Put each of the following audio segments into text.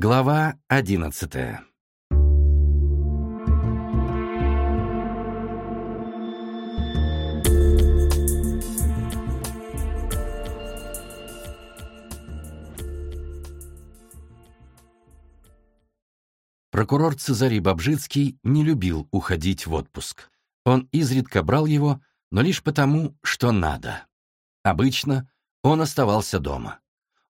Глава одиннадцатая Прокурор Цезарий Бобжицкий не любил уходить в отпуск. Он изредка брал его, но лишь потому, что надо. Обычно он оставался дома.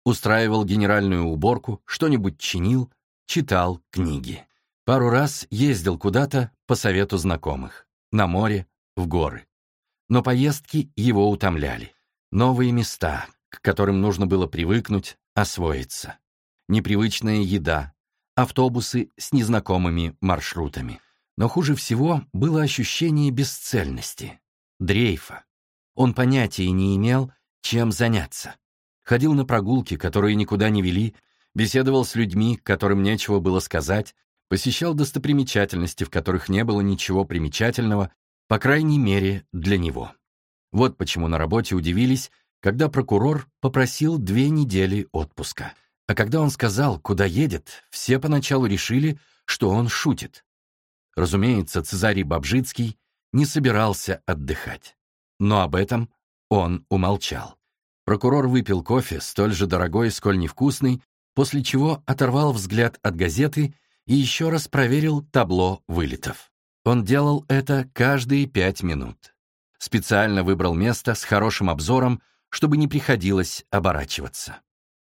Устраивал генеральную уборку, что-нибудь чинил, читал книги. Пару раз ездил куда-то по совету знакомых. На море, в горы. Но поездки его утомляли. Новые места, к которым нужно было привыкнуть, освоиться. Непривычная еда, автобусы с незнакомыми маршрутами. Но хуже всего было ощущение бесцельности, дрейфа. Он понятия не имел, чем заняться. Ходил на прогулки, которые никуда не вели, беседовал с людьми, которым нечего было сказать, посещал достопримечательности, в которых не было ничего примечательного, по крайней мере, для него. Вот почему на работе удивились, когда прокурор попросил две недели отпуска — а когда он сказал, куда едет, все поначалу решили, что он шутит. Разумеется, Цезарий Бобжицкий не собирался отдыхать. Но об этом он умолчал. Прокурор выпил кофе, столь же дорогой, сколь невкусный, после чего оторвал взгляд от газеты и еще раз проверил табло вылетов. Он делал это каждые пять минут. Специально выбрал место с хорошим обзором, чтобы не приходилось оборачиваться.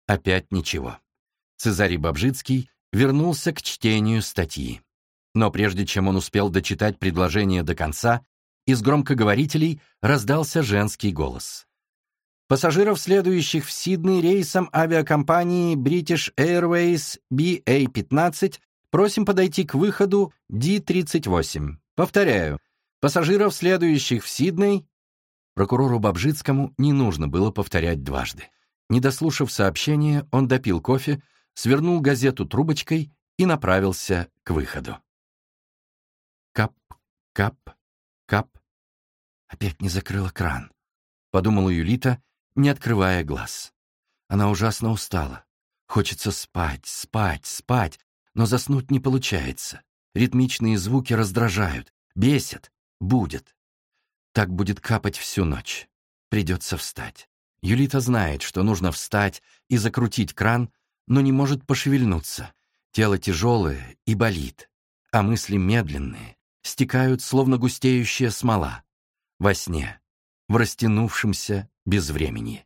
Опять ничего. Цезарий Бобжицкий вернулся к чтению статьи. Но прежде чем он успел дочитать предложение до конца, из громкоговорителей раздался женский голос. Пассажиров, следующих в Сидней рейсом авиакомпании British Airways BA-15, просим подойти к выходу D-38. Повторяю, пассажиров, следующих в Сидней... Прокурору Бобжицкому не нужно было повторять дважды. Не дослушав сообщение, он допил кофе, свернул газету трубочкой и направился к выходу. Кап, кап, кап. Опять не закрыла кран, подумала Юлита, не открывая глаз. Она ужасно устала. Хочется спать, спать, спать, но заснуть не получается. Ритмичные звуки раздражают, бесят, будет. Так будет капать всю ночь. Придется встать. Юлита знает, что нужно встать и закрутить кран, но не может пошевельнуться. Тело тяжелое и болит, а мысли медленные, стекают, словно густеющая смола. Во сне, в растянувшемся безвремени.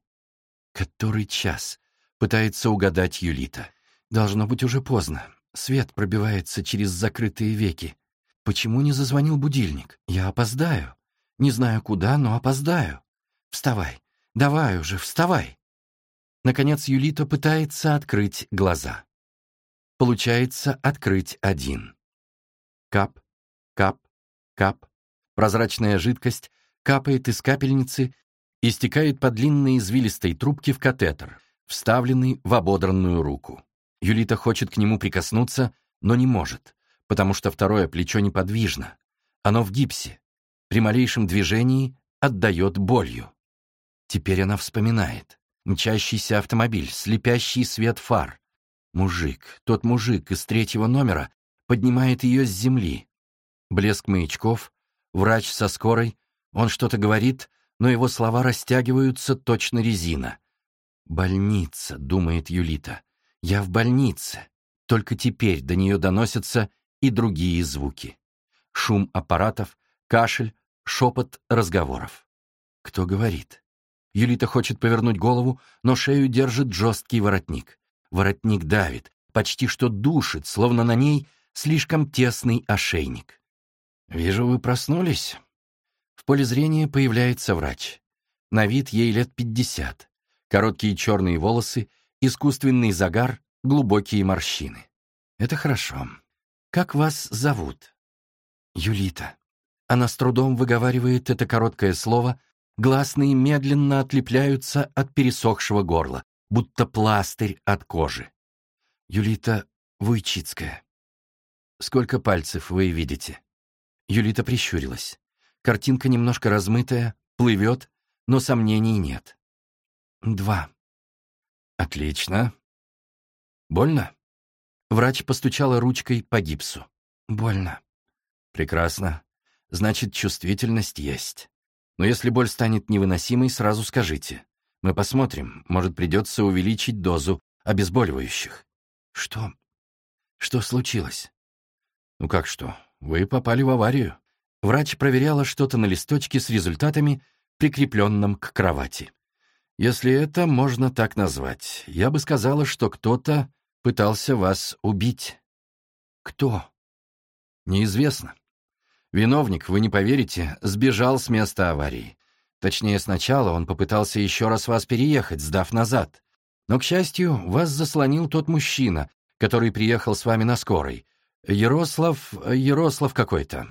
Который час? Пытается угадать Юлита. Должно быть уже поздно. Свет пробивается через закрытые веки. Почему не зазвонил будильник? Я опоздаю. Не знаю куда, но опоздаю. Вставай, Давай уже, вставай. Наконец Юлита пытается открыть глаза. Получается открыть один. Кап, кап, кап. Прозрачная жидкость капает из капельницы и стекает по длинной извилистой трубке в катетер, вставленный в ободранную руку. Юлита хочет к нему прикоснуться, но не может, потому что второе плечо неподвижно. Оно в гипсе. При малейшем движении отдает болью. Теперь она вспоминает. Мчащийся автомобиль, слепящий свет фар. Мужик, тот мужик из третьего номера, поднимает ее с земли. Блеск маячков, врач со скорой, он что-то говорит, но его слова растягиваются точно резина. «Больница», — думает Юлита. «Я в больнице». Только теперь до нее доносятся и другие звуки. Шум аппаратов, кашель, шепот разговоров. Кто говорит? Юлита хочет повернуть голову, но шею держит жесткий воротник. Воротник давит, почти что душит, словно на ней слишком тесный ошейник. «Вижу, вы проснулись». В поле зрения появляется врач. На вид ей лет пятьдесят. Короткие черные волосы, искусственный загар, глубокие морщины. Это хорошо. Как вас зовут? Юлита. Она с трудом выговаривает это короткое слово, Гласные медленно отлепляются от пересохшего горла, будто пластырь от кожи. Юлита Вуйчицкая. Сколько пальцев вы видите? Юлита прищурилась. Картинка немножко размытая, плывет, но сомнений нет. Два. Отлично. Больно? Врач постучала ручкой по гипсу. «Больно». «Прекрасно. Значит, чувствительность есть. Но если боль станет невыносимой, сразу скажите. Мы посмотрим, может, придется увеличить дозу обезболивающих». «Что? Что случилось?» «Ну как что? Вы попали в аварию». Врач проверяла что-то на листочке с результатами, прикрепленном к кровати. Если это можно так назвать, я бы сказала, что кто-то пытался вас убить. Кто? Неизвестно. Виновник, вы не поверите, сбежал с места аварии. Точнее, сначала он попытался еще раз вас переехать, сдав назад. Но, к счастью, вас заслонил тот мужчина, который приехал с вами на скорой. Ярослав... Ярослав какой-то.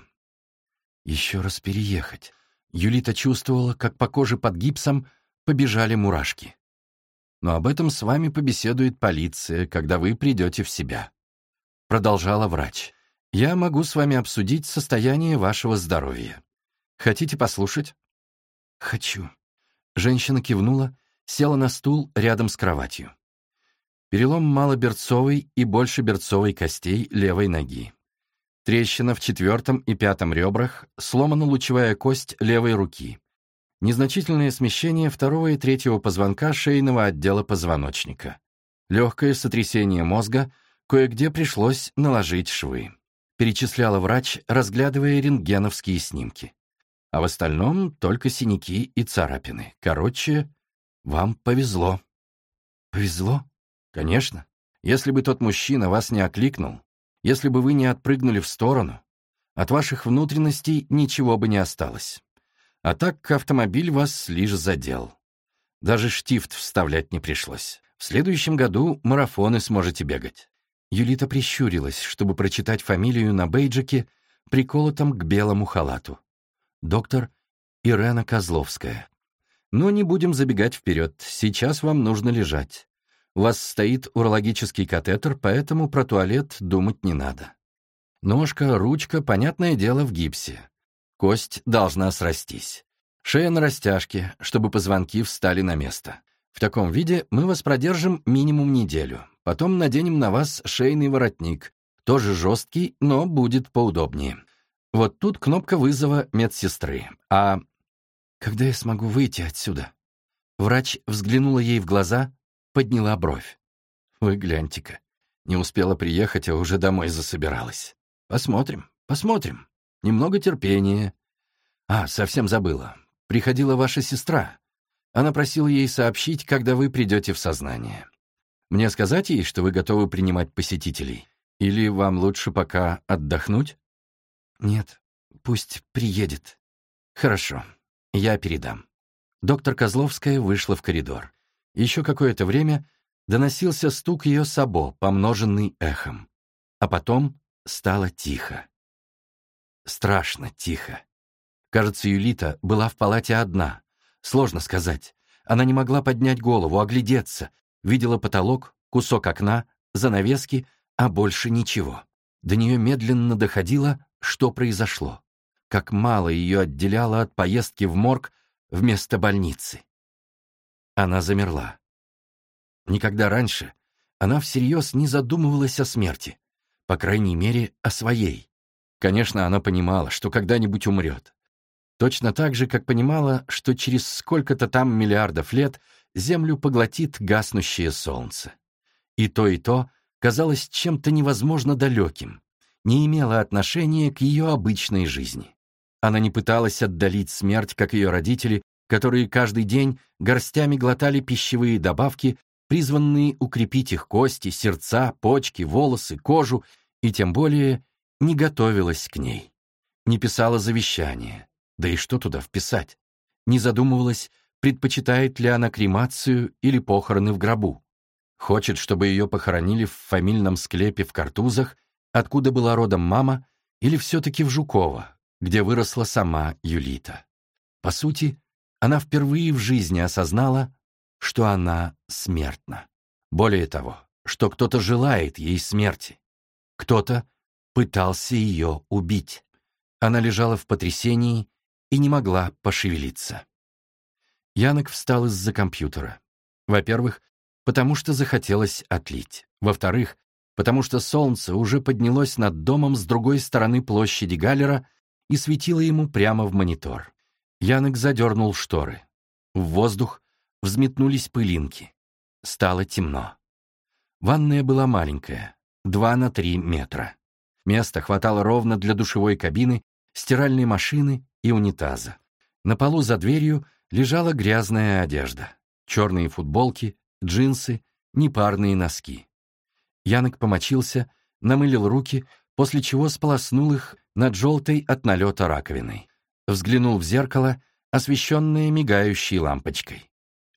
Еще раз переехать. Юлита чувствовала, как по коже под гипсом побежали мурашки. Но об этом с вами побеседует полиция, когда вы придете в себя. Продолжала врач. Я могу с вами обсудить состояние вашего здоровья. Хотите послушать? Хочу. Женщина кивнула, села на стул рядом с кроватью. Перелом малоберцовой и большеберцовой костей левой ноги. Трещина в четвертом и пятом ребрах, сломана лучевая кость левой руки. Незначительное смещение второго и третьего позвонка шейного отдела позвоночника. Легкое сотрясение мозга, кое-где пришлось наложить швы. Перечисляла врач, разглядывая рентгеновские снимки. А в остальном только синяки и царапины. Короче, вам повезло. Повезло? Конечно. Если бы тот мужчина вас не окликнул, если бы вы не отпрыгнули в сторону, от ваших внутренностей ничего бы не осталось. А так автомобиль вас лишь задел. Даже штифт вставлять не пришлось. В следующем году марафоны сможете бегать. Юлита прищурилась, чтобы прочитать фамилию на бейджике, приколотом к белому халату. Доктор Ирена Козловская. Но не будем забегать вперед, сейчас вам нужно лежать. Вас стоит урологический катетер, поэтому про туалет думать не надо. Ножка, ручка, понятное дело, в гипсе. Кость должна срастись. Шея на растяжке, чтобы позвонки встали на место. В таком виде мы вас продержим минимум неделю. Потом наденем на вас шейный воротник. Тоже жесткий, но будет поудобнее. Вот тут кнопка вызова медсестры. А когда я смогу выйти отсюда? Врач взглянула ей в глаза, подняла бровь. Вы гляньте-ка. Не успела приехать, а уже домой засобиралась. Посмотрим, посмотрим. Немного терпения. А, совсем забыла. Приходила ваша сестра. Она просила ей сообщить, когда вы придете в сознание. Мне сказать ей, что вы готовы принимать посетителей? Или вам лучше пока отдохнуть? Нет, пусть приедет. Хорошо, я передам. Доктор Козловская вышла в коридор. Еще какое-то время доносился стук ее сабо, помноженный эхом. А потом стало тихо. Страшно тихо. Кажется, Юлита была в палате одна. Сложно сказать. Она не могла поднять голову, оглядеться. Видела потолок, кусок окна, занавески, а больше ничего. До нее медленно доходило, что произошло. Как мало ее отделяло от поездки в морг вместо больницы. Она замерла. Никогда раньше она всерьез не задумывалась о смерти, по крайней мере, о своей. Конечно, она понимала, что когда-нибудь умрет. Точно так же, как понимала, что через сколько-то там миллиардов лет Землю поглотит гаснущее солнце. И то, и то казалось чем-то невозможно далеким, не имело отношения к ее обычной жизни. Она не пыталась отдалить смерть, как ее родители, которые каждый день горстями глотали пищевые добавки, призванные укрепить их кости, сердца, почки, волосы, кожу, и тем более не готовилась к ней, не писала завещание, да и что туда вписать, не задумывалась, предпочитает ли она кремацию или похороны в гробу. Хочет, чтобы ее похоронили в фамильном склепе в Картузах, откуда была родом мама, или все-таки в Жуково, где выросла сама Юлита. По сути, она впервые в жизни осознала, что она смертна. Более того, что кто-то желает ей смерти. Кто-то пытался ее убить. Она лежала в потрясении и не могла пошевелиться. Янок встал из-за компьютера. Во-первых, потому что захотелось отлить. Во-вторых, потому что солнце уже поднялось над домом с другой стороны площади Галлера и светило ему прямо в монитор. Янок задернул шторы. В воздух взметнулись пылинки. Стало темно. Ванная была маленькая, два на три метра. Места хватало ровно для душевой кабины, стиральной машины и унитаза. На полу за дверью лежала грязная одежда. Черные футболки, джинсы, непарные носки. Янок помочился, намылил руки, после чего сполоснул их над желтой от налета раковиной. Взглянул в зеркало, освещенное мигающей лампочкой.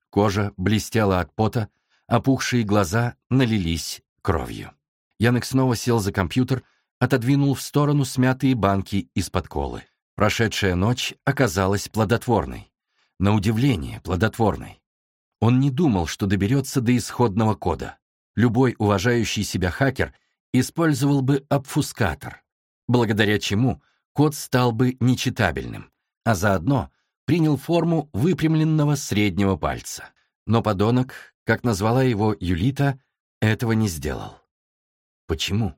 Кожа блестела от пота, опухшие глаза налились кровью. Янок снова сел за компьютер, отодвинул в сторону смятые банки из-под колы. Прошедшая ночь оказалась плодотворной. На удивление плодотворной. Он не думал, что доберется до исходного кода. Любой уважающий себя хакер использовал бы обфускатор, благодаря чему код стал бы нечитабельным, а заодно принял форму выпрямленного среднего пальца. Но подонок, как назвала его Юлита, этого не сделал. Почему?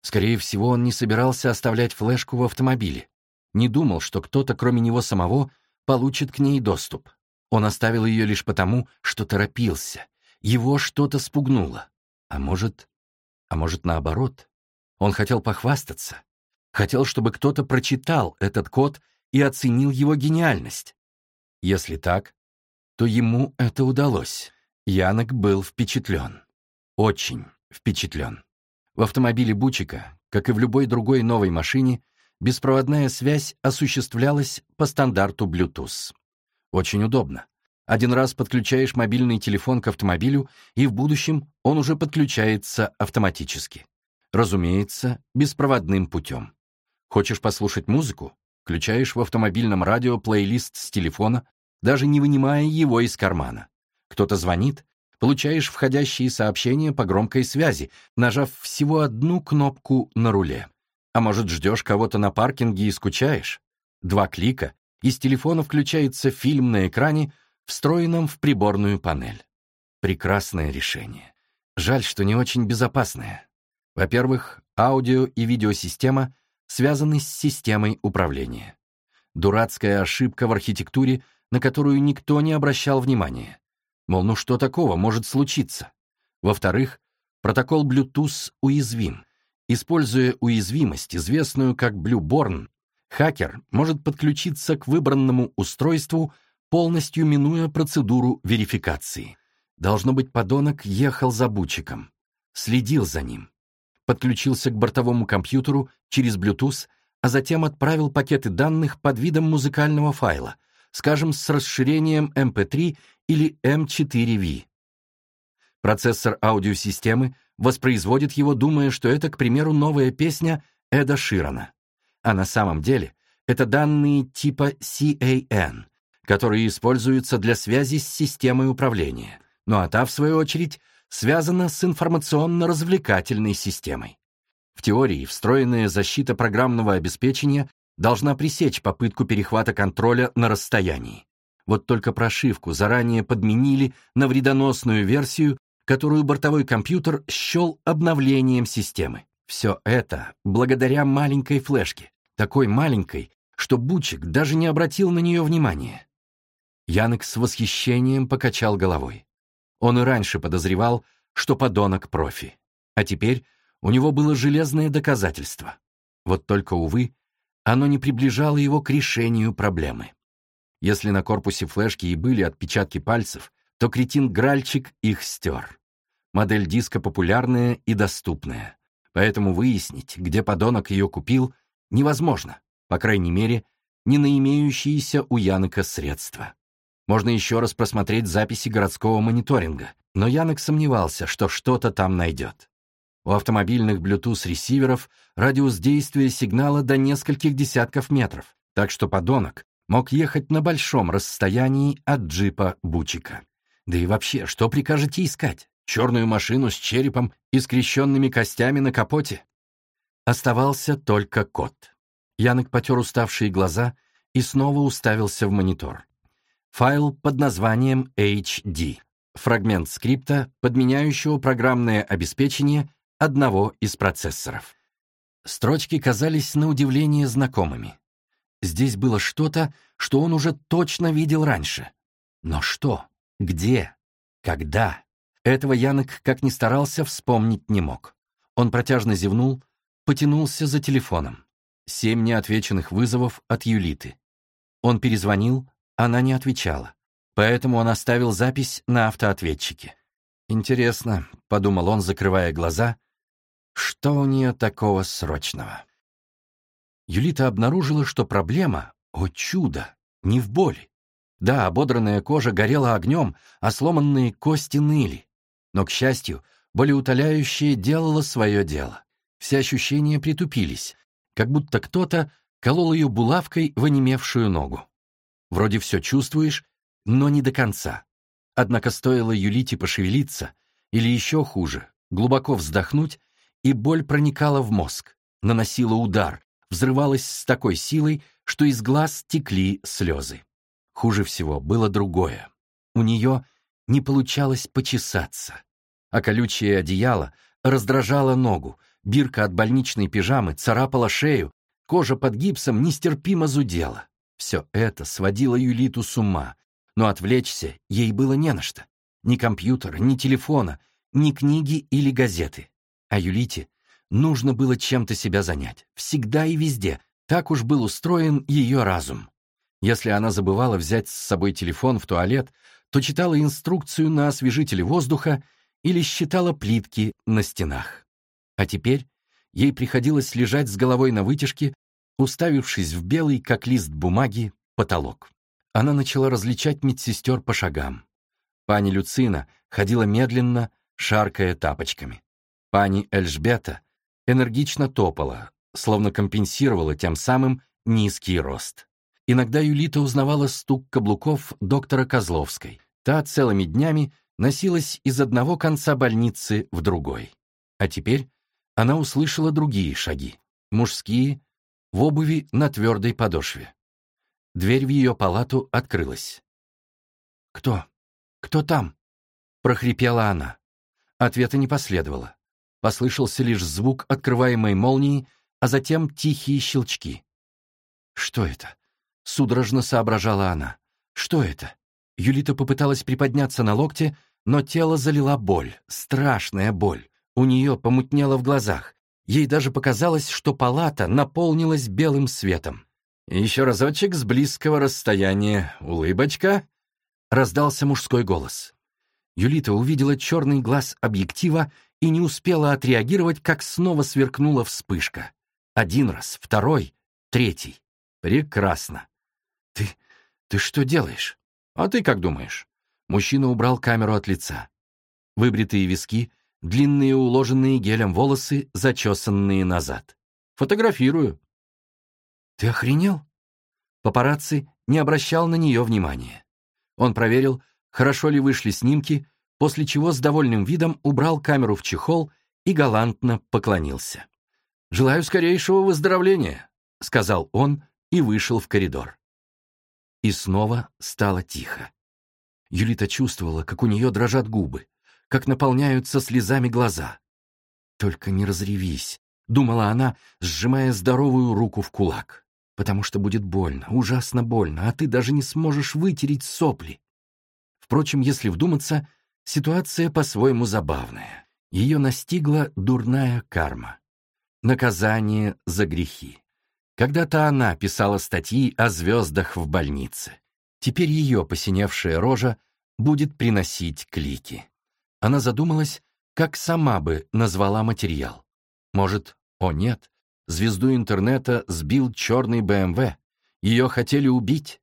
Скорее всего, он не собирался оставлять флешку в автомобиле. Не думал, что кто-то, кроме него самого, получит к ней доступ. Он оставил ее лишь потому, что торопился. Его что-то спугнуло. А может... А может, наоборот? Он хотел похвастаться. Хотел, чтобы кто-то прочитал этот код и оценил его гениальность. Если так, то ему это удалось. Янок был впечатлен. Очень впечатлен. В автомобиле Бучика, как и в любой другой новой машине, беспроводная связь осуществлялась по стандарту Bluetooth. Очень удобно. Один раз подключаешь мобильный телефон к автомобилю, и в будущем он уже подключается автоматически. Разумеется, беспроводным путем. Хочешь послушать музыку? Включаешь в автомобильном радио плейлист с телефона, даже не вынимая его из кармана. Кто-то звонит, получаешь входящие сообщения по громкой связи, нажав всего одну кнопку на руле. А может, ждешь кого-то на паркинге и скучаешь? Два клика, из телефона включается фильм на экране, встроенном в приборную панель. Прекрасное решение. Жаль, что не очень безопасное. Во-первых, аудио и видеосистема связаны с системой управления. Дурацкая ошибка в архитектуре, на которую никто не обращал внимания. Мол, ну что такого может случиться? Во-вторых, протокол Bluetooth уязвим. Используя уязвимость, известную как Blueborn, хакер может подключиться к выбранному устройству, полностью минуя процедуру верификации. Должно быть, подонок ехал за бучиком, следил за ним, подключился к бортовому компьютеру через Bluetooth, а затем отправил пакеты данных под видом музыкального файла, скажем, с расширением MP3 эм или M4V. Эм Процессор аудиосистемы воспроизводит его, думая, что это, к примеру, новая песня Эда Ширана. А на самом деле это данные типа CAN, которые используются для связи с системой управления. Ну а та, в свою очередь, связана с информационно-развлекательной системой. В теории встроенная защита программного обеспечения должна пресечь попытку перехвата контроля на расстоянии. Вот только прошивку заранее подменили на вредоносную версию, которую бортовой компьютер счел обновлением системы. Все это благодаря маленькой флешке, такой маленькой, что Бучик даже не обратил на нее внимания. Янек с восхищением покачал головой. Он и раньше подозревал, что подонок профи. А теперь у него было железное доказательство. Вот только, увы, оно не приближало его к решению проблемы. Если на корпусе флешки и были отпечатки пальцев, то кретин-гральчик их стер. Модель диска популярная и доступная, поэтому выяснить, где подонок ее купил, невозможно, по крайней мере, не на имеющиеся у Янока средства. Можно еще раз просмотреть записи городского мониторинга, но Янок сомневался, что что-то там найдет. У автомобильных Bluetooth-ресиверов радиус действия сигнала до нескольких десятков метров, так что подонок мог ехать на большом расстоянии от джипа Бучика. Да и вообще, что прикажете искать? Черную машину с черепом и скрещенными костями на капоте? Оставался только кот. Янок потер уставшие глаза и снова уставился в монитор. Файл под названием HD. Фрагмент скрипта, подменяющего программное обеспечение, одного из процессоров. Строчки казались на удивление знакомыми. Здесь было что-то, что он уже точно видел раньше. Но что? Где? Когда? Этого Янок, как ни старался, вспомнить не мог. Он протяжно зевнул, потянулся за телефоном. Семь неотвеченных вызовов от Юлиты. Он перезвонил, она не отвечала. Поэтому он оставил запись на автоответчике. «Интересно», — подумал он, закрывая глаза, — «что у нее такого срочного?» Юлита обнаружила, что проблема, о чудо, не в боли. Да, ободранная кожа горела огнем, а сломанные кости ныли. Но, к счастью, болеутоляющее делало свое дело. Все ощущения притупились, как будто кто-то колол ее булавкой в онемевшую ногу. Вроде все чувствуешь, но не до конца. Однако стоило Юлите пошевелиться, или еще хуже, глубоко вздохнуть, и боль проникала в мозг, наносила удар, взрывалась с такой силой, что из глаз текли слезы. Хуже всего было другое. У нее не получалось почесаться, а колючее одеяло раздражало ногу, бирка от больничной пижамы царапала шею, кожа под гипсом нестерпимо зудела. Все это сводило Юлиту с ума, но отвлечься ей было не на что. Ни компьютера, ни телефона, ни книги или газеты. А Юлите нужно было чем-то себя занять, всегда и везде, так уж был устроен ее разум. Если она забывала взять с собой телефон в туалет, то читала инструкцию на освежителе воздуха или считала плитки на стенах. А теперь ей приходилось лежать с головой на вытяжке, уставившись в белый, как лист бумаги, потолок. Она начала различать медсестер по шагам. Пани Люцина ходила медленно, шаркая тапочками. Пани Эльжбета энергично топала, словно компенсировала тем самым низкий рост. Иногда Юлита узнавала стук каблуков доктора Козловской. Та целыми днями носилась из одного конца больницы в другой. А теперь она услышала другие шаги, мужские, в обуви на твердой подошве. Дверь в ее палату открылась. «Кто? Кто там?» — прохрипела она. Ответа не последовало. Послышался лишь звук открываемой молнии, а затем тихие щелчки. «Что это?» — судорожно соображала она. «Что это?» Юлита попыталась приподняться на локте, но тело залила боль, страшная боль. У нее помутнело в глазах. Ей даже показалось, что палата наполнилась белым светом. «Еще разочек с близкого расстояния. Улыбочка!» — раздался мужской голос. Юлита увидела черный глаз объектива и не успела отреагировать, как снова сверкнула вспышка. Один раз, второй, третий. Прекрасно. «Ты... ты что делаешь?» «А ты как думаешь?» Мужчина убрал камеру от лица. Выбритые виски, длинные уложенные гелем волосы, зачесанные назад. «Фотографирую». «Ты охренел?» Папарацци не обращал на нее внимания. Он проверил, хорошо ли вышли снимки, после чего с довольным видом убрал камеру в чехол и галантно поклонился. «Желаю скорейшего выздоровления», — сказал он и вышел в коридор. И снова стало тихо. Юлита чувствовала, как у нее дрожат губы, как наполняются слезами глаза. «Только не разревись», — думала она, сжимая здоровую руку в кулак. «Потому что будет больно, ужасно больно, а ты даже не сможешь вытереть сопли». Впрочем, если вдуматься, ситуация по-своему забавная. Ее настигла дурная карма. Наказание за грехи. Когда-то она писала статьи о звездах в больнице. Теперь ее посиневшая рожа будет приносить клики. Она задумалась, как сама бы назвала материал. Может, о нет, звезду интернета сбил черный БМВ. Ее хотели убить?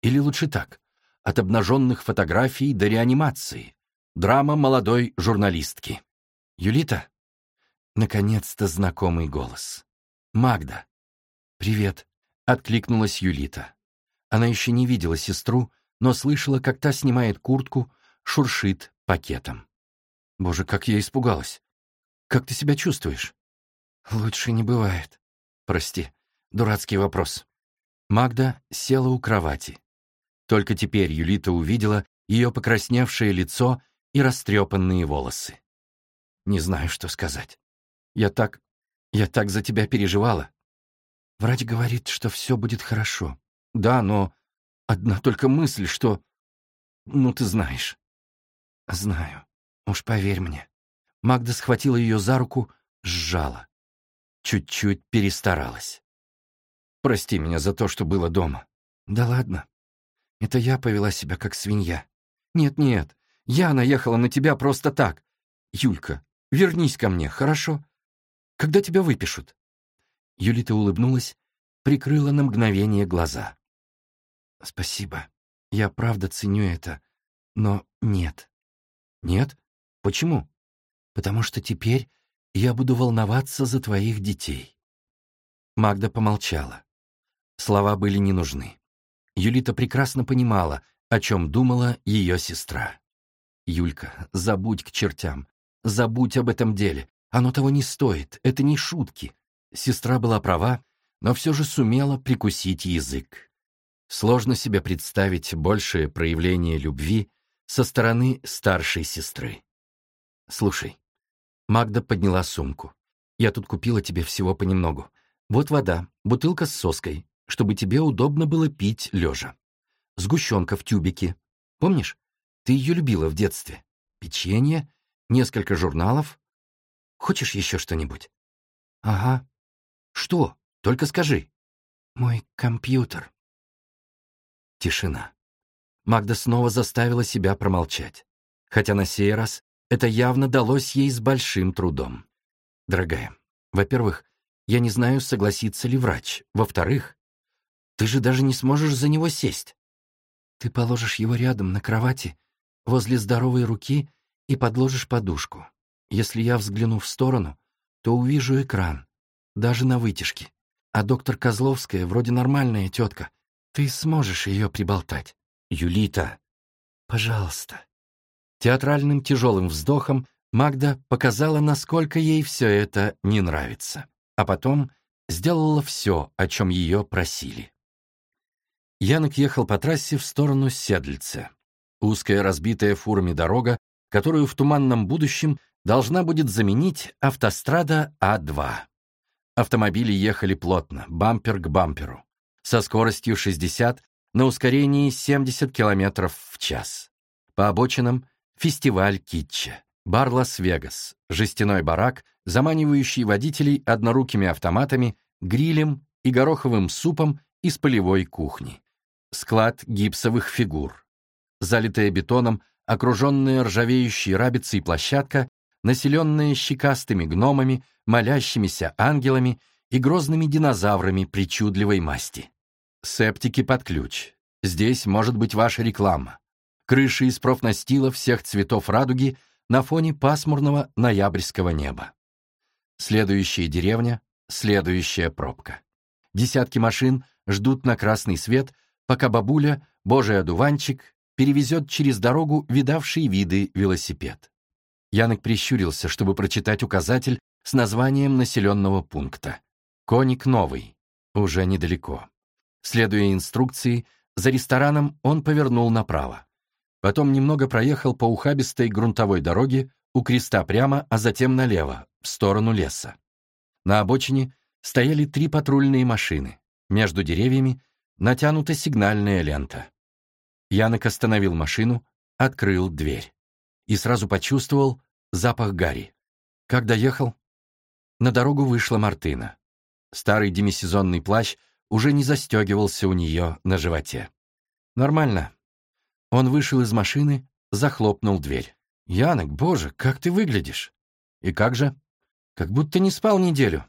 Или лучше так, от обнаженных фотографий до реанимации. Драма молодой журналистки. Юлита? Наконец-то знакомый голос. Магда. «Привет», — откликнулась Юлита. Она еще не видела сестру, но слышала, как та снимает куртку, шуршит пакетом. Боже, как я испугалась. Как ты себя чувствуешь? Лучше не бывает. Прости, дурацкий вопрос. Магда села у кровати. Только теперь Юлита увидела ее покрасневшее лицо и растрепанные волосы. Не знаю, что сказать. Я так... я так за тебя переживала. Врач говорит, что все будет хорошо. Да, но одна только мысль, что... Ну, ты знаешь. Знаю. Уж поверь мне. Магда схватила ее за руку, сжала. Чуть-чуть перестаралась. Прости меня за то, что было дома. Да ладно. Это я повела себя как свинья. Нет-нет, я наехала на тебя просто так. Юлька, вернись ко мне, хорошо? Когда тебя выпишут?» Юлита улыбнулась, прикрыла на мгновение глаза. «Спасибо. Я правда ценю это. Но нет». «Нет? Почему?» «Потому что теперь я буду волноваться за твоих детей». Магда помолчала. Слова были не нужны. Юлита прекрасно понимала, о чем думала ее сестра. «Юлька, забудь к чертям. Забудь об этом деле. Оно того не стоит. Это не шутки». Сестра была права, но все же сумела прикусить язык. Сложно себе представить большее проявление любви со стороны старшей сестры. «Слушай». Магда подняла сумку. «Я тут купила тебе всего понемногу. Вот вода, бутылка с соской, чтобы тебе удобно было пить лежа. Сгущенка в тюбике. Помнишь? Ты ее любила в детстве. Печенье, несколько журналов. Хочешь еще что-нибудь? Ага. Что? Только скажи. Мой компьютер. Тишина. Магда снова заставила себя промолчать. Хотя на сей раз это явно далось ей с большим трудом. Дорогая, во-первых, я не знаю, согласится ли врач. Во-вторых, ты же даже не сможешь за него сесть. Ты положишь его рядом на кровати, возле здоровой руки и подложишь подушку. Если я взгляну в сторону, то увижу экран, даже на вытяжке. А доктор Козловская вроде нормальная тетка. Ты сможешь ее приболтать. Юлита, пожалуйста. Театральным тяжелым вздохом Магда показала, насколько ей все это не нравится. А потом сделала все, о чем ее просили. Янок ехал по трассе в сторону Седльца. Узкая разбитая фурами дорога, которую в туманном будущем должна будет заменить автострада А2. Автомобили ехали плотно, бампер к бамперу, со скоростью 60 на ускорении 70 км в час. По обочинам фестиваль китча, бар Лас-Вегас, жестяной барак, заманивающий водителей однорукими автоматами, грилем и гороховым супом из полевой кухни склад гипсовых фигур. Залитая бетоном, окруженная ржавеющей рабицей площадка, населенная щекастыми гномами, молящимися ангелами и грозными динозаврами причудливой масти. Септики под ключ. Здесь может быть ваша реклама. Крыши из профнастила всех цветов радуги на фоне пасмурного ноябрьского неба. Следующая деревня, следующая пробка. Десятки машин ждут на красный свет, пока бабуля, божий одуванчик, перевезет через дорогу видавший виды велосипед. Янок прищурился, чтобы прочитать указатель с названием населенного пункта. Коник Новый. Уже недалеко. Следуя инструкции, за рестораном он повернул направо. Потом немного проехал по ухабистой грунтовой дороге у креста прямо, а затем налево, в сторону леса. На обочине стояли три патрульные машины. Между деревьями натянута сигнальная лента. Янок остановил машину, открыл дверь. И сразу почувствовал запах гари. Как доехал? На дорогу вышла Мартына. Старый демисезонный плащ уже не застегивался у нее на животе. Нормально. Он вышел из машины, захлопнул дверь. «Янок, боже, как ты выглядишь!» «И как же?» «Как будто не спал неделю».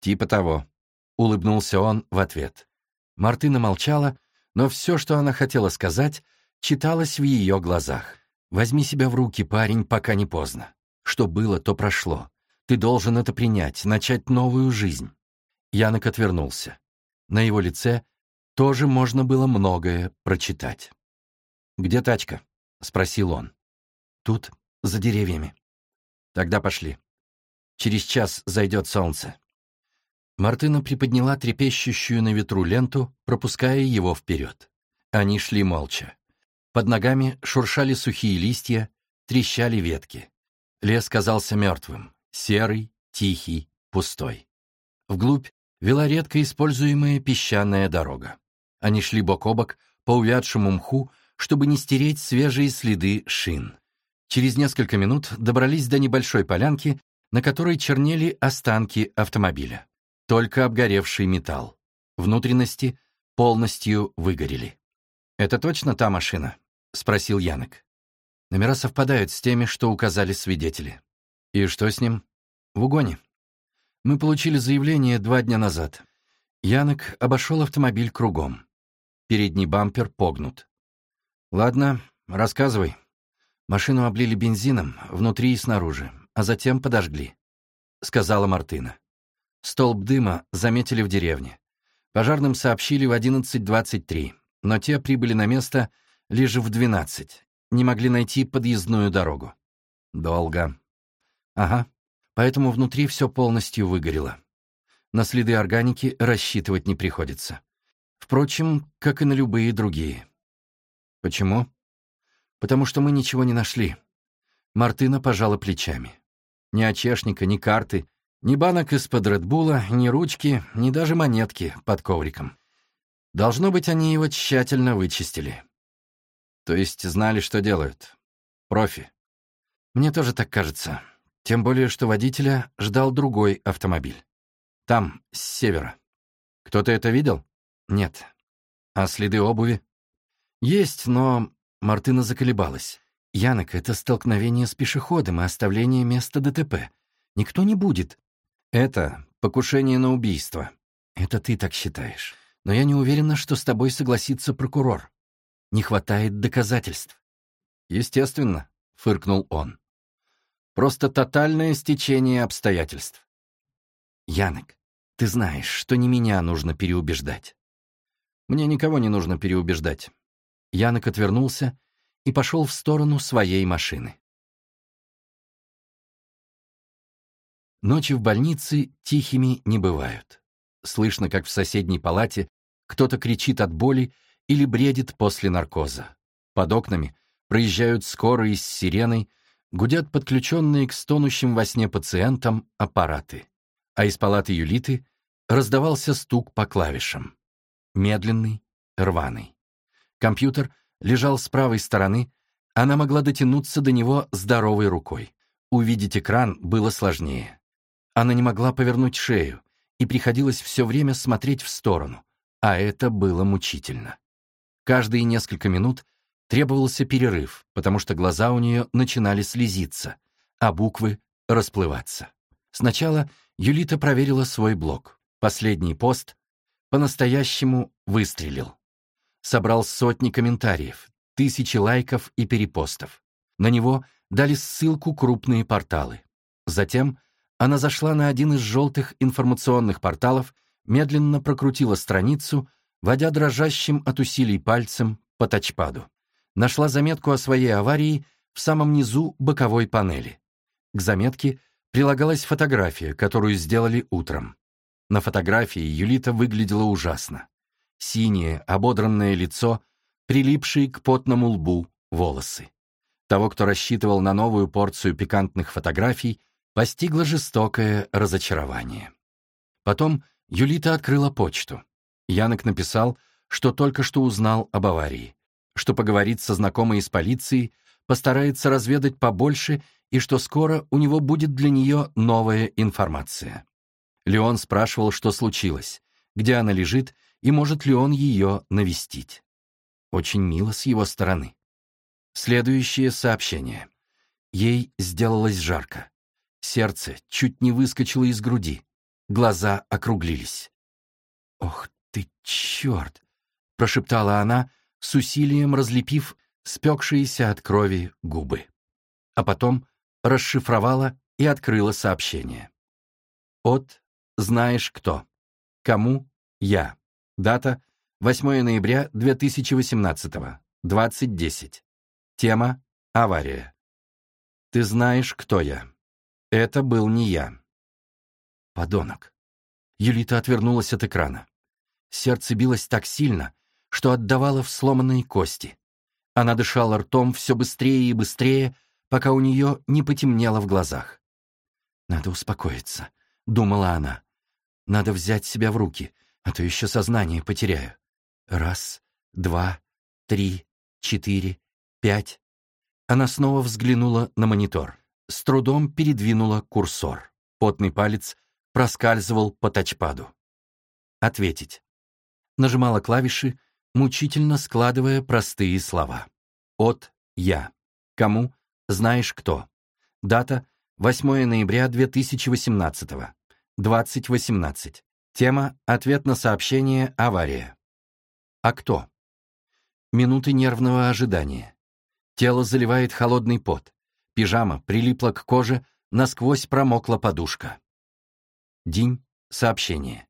«Типа того», — улыбнулся он в ответ. Мартына молчала, но все, что она хотела сказать, читалось в ее глазах. «Возьми себя в руки, парень, пока не поздно. Что было, то прошло. Ты должен это принять, начать новую жизнь». Янок отвернулся. На его лице тоже можно было многое прочитать. «Где тачка?» — спросил он. «Тут, за деревьями». «Тогда пошли. Через час зайдет солнце. Мартына приподняла трепещущую на ветру ленту, пропуская его вперед. Они шли молча. Под ногами шуршали сухие листья, трещали ветки. Лес казался мертвым, серый, тихий, пустой. Вглубь вела редко используемая песчаная дорога. Они шли бок о бок по увядшему мху, чтобы не стереть свежие следы шин. Через несколько минут добрались до небольшой полянки, на которой чернели останки автомобиля. Только обгоревший металл. Внутренности полностью выгорели. «Это точно та машина?» — спросил Янок. Номера совпадают с теми, что указали свидетели. И что с ним? В угоне. Мы получили заявление два дня назад. Янок обошел автомобиль кругом. Передний бампер погнут. Ладно, рассказывай. Машину облили бензином внутри и снаружи, а затем подожгли, сказала Мартына. Столб дыма заметили в деревне. Пожарным сообщили в 11.23, но те прибыли на место лишь в 12, не могли найти подъездную дорогу. Долго. Ага, поэтому внутри все полностью выгорело. На следы органики рассчитывать не приходится. Впрочем, как и на любые другие. Почему? Потому что мы ничего не нашли. Мартына пожала плечами. Ни очешника, ни карты, ни банок из-под Редбула, ни ручки, ни даже монетки под ковриком. Должно быть, они его тщательно вычистили. То есть знали, что делают. Профи. Мне тоже так кажется. Тем более, что водителя ждал другой автомобиль. Там, с севера. Кто-то это видел? Нет. А следы обуви? Есть, но... Мартына заколебалась. Янок, это столкновение с пешеходом и оставление места ДТП. Никто не будет. Это покушение на убийство. Это ты так считаешь. Но я не уверена, что с тобой согласится прокурор. Не хватает доказательств. Естественно, фыркнул он. Просто тотальное стечение обстоятельств. Янок, ты знаешь, что не меня нужно переубеждать. Мне никого не нужно переубеждать. Янок отвернулся и пошел в сторону своей машины. Ночи в больнице тихими не бывают. Слышно, как в соседней палате кто-то кричит от боли или бредит после наркоза. Под окнами проезжают скорые с сиреной, гудят подключенные к стонущим во сне пациентам аппараты. А из палаты Юлиты раздавался стук по клавишам. Медленный, рваный. Компьютер лежал с правой стороны, она могла дотянуться до него здоровой рукой. Увидеть экран было сложнее. Она не могла повернуть шею, и приходилось все время смотреть в сторону, а это было мучительно. Каждые несколько минут требовался перерыв, потому что глаза у нее начинали слезиться, а буквы расплываться. Сначала Юлита проверила свой блог. Последний пост по-настоящему выстрелил. Собрал сотни комментариев, тысячи лайков и перепостов. На него дали ссылку крупные порталы. Затем она зашла на один из желтых информационных порталов, медленно прокрутила страницу водя дрожащим от усилий пальцем по тачпаду. Нашла заметку о своей аварии в самом низу боковой панели. К заметке прилагалась фотография, которую сделали утром. На фотографии Юлита выглядела ужасно. Синее, ободранное лицо, прилипшие к потному лбу волосы. Того, кто рассчитывал на новую порцию пикантных фотографий, постигло жестокое разочарование. Потом Юлита открыла почту. Янок написал, что только что узнал об аварии, что поговорит со знакомой из полиции, постарается разведать побольше и что скоро у него будет для нее новая информация. Леон спрашивал, что случилось, где она лежит и может ли он ее навестить. Очень мило с его стороны. Следующее сообщение. Ей сделалось жарко. Сердце чуть не выскочило из груди. Глаза округлились. Ох ты черт!» — прошептала она, с усилием разлепив спекшиеся от крови губы. А потом расшифровала и открыла сообщение. От «Знаешь кто». Кому? Я. Дата 8 ноября 2018. 20.10. Тема «Авария». Ты знаешь, кто я. Это был не я. Подонок. Юлита отвернулась от экрана. Сердце билось так сильно, что отдавало в сломанные кости. Она дышала ртом все быстрее и быстрее, пока у нее не потемнело в глазах. «Надо успокоиться», — думала она. «Надо взять себя в руки, а то еще сознание потеряю. Раз, два, три, четыре, пять». Она снова взглянула на монитор. С трудом передвинула курсор. Потный палец проскальзывал по тачпаду. «Ответить». Нажимала клавиши, мучительно складывая простые слова. От «Я». Кому? Знаешь кто. Дата 8 ноября 2018. 2018. Тема «Ответ на сообщение «Авария». А кто? Минуты нервного ожидания. Тело заливает холодный пот. Пижама прилипла к коже, насквозь промокла подушка. День. Сообщение.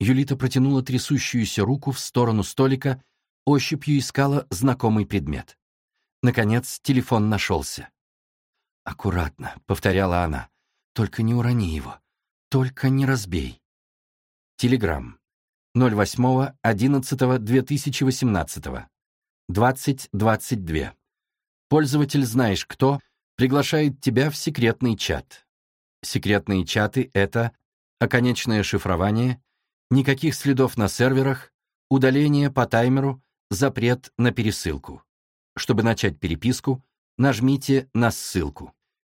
Юлита протянула трясущуюся руку в сторону столика, ощупью искала знакомый предмет. Наконец, телефон нашелся. «Аккуратно», — повторяла она, — «только не урони его, только не разбей». Телеграмм. 08.11.2018. 20.22. Пользователь знаешь кто приглашает тебя в секретный чат. Секретные чаты — это оконечное шифрование, никаких следов на серверах, удаление по таймеру, запрет на пересылку. Чтобы начать переписку, нажмите на ссылку.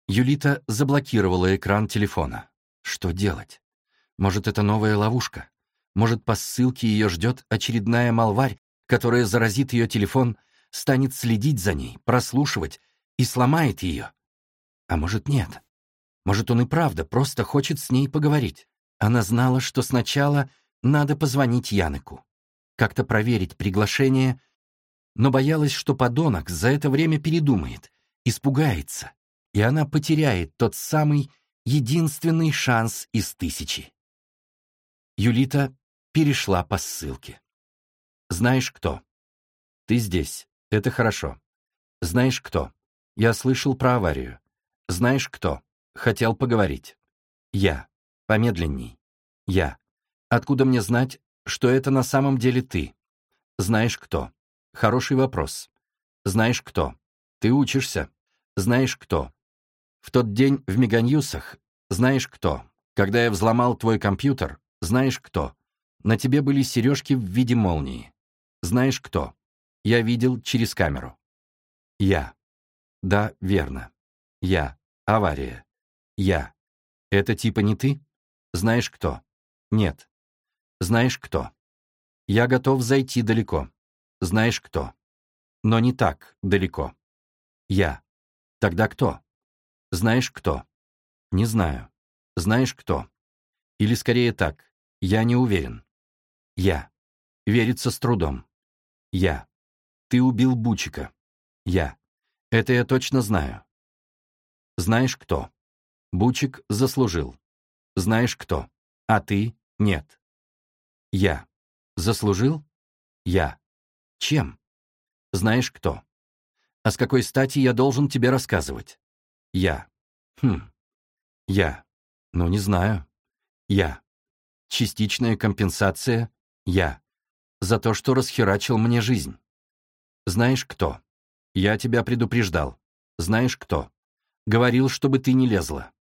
Юлита заблокировала экран телефона. Что делать? Может, это новая ловушка? Может, по ссылке ее ждет очередная молварь, которая заразит ее телефон, станет следить за ней, прослушивать и сломает ее? А может, нет? Может, он и правда просто хочет с ней поговорить? Она знала, что сначала надо позвонить Янеку, как-то проверить приглашение но боялась, что подонок за это время передумает, испугается, и она потеряет тот самый единственный шанс из тысячи. Юлита перешла по ссылке. «Знаешь кто?» «Ты здесь. Это хорошо. Знаешь кто?» «Я слышал про аварию. Знаешь кто?» «Хотел поговорить». «Я. Помедленней. Я. Откуда мне знать, что это на самом деле ты?» «Знаешь кто?» Хороший вопрос. Знаешь кто? Ты учишься. Знаешь кто? В тот день в Меганьюсах. Знаешь кто? Когда я взломал твой компьютер. Знаешь кто? На тебе были сережки в виде молнии. Знаешь кто? Я видел через камеру. Я. Да, верно. Я. Авария. Я. Это типа не ты? Знаешь кто? Нет. Знаешь кто? Я готов зайти далеко. Знаешь кто? Но не так далеко. Я. Тогда кто? Знаешь кто? Не знаю. Знаешь кто? Или скорее так. Я не уверен. Я. Верится с трудом. Я. Ты убил Бучика. Я. Это я точно знаю. Знаешь кто? Бучик заслужил. Знаешь кто? А ты — нет. Я. Заслужил? Я. Чем? Знаешь кто? А с какой стати я должен тебе рассказывать? Я. Хм. Я. Ну, не знаю. Я. Частичная компенсация. Я. За то, что расхерачил мне жизнь. Знаешь кто? Я тебя предупреждал. Знаешь кто? Говорил, чтобы ты не лезла.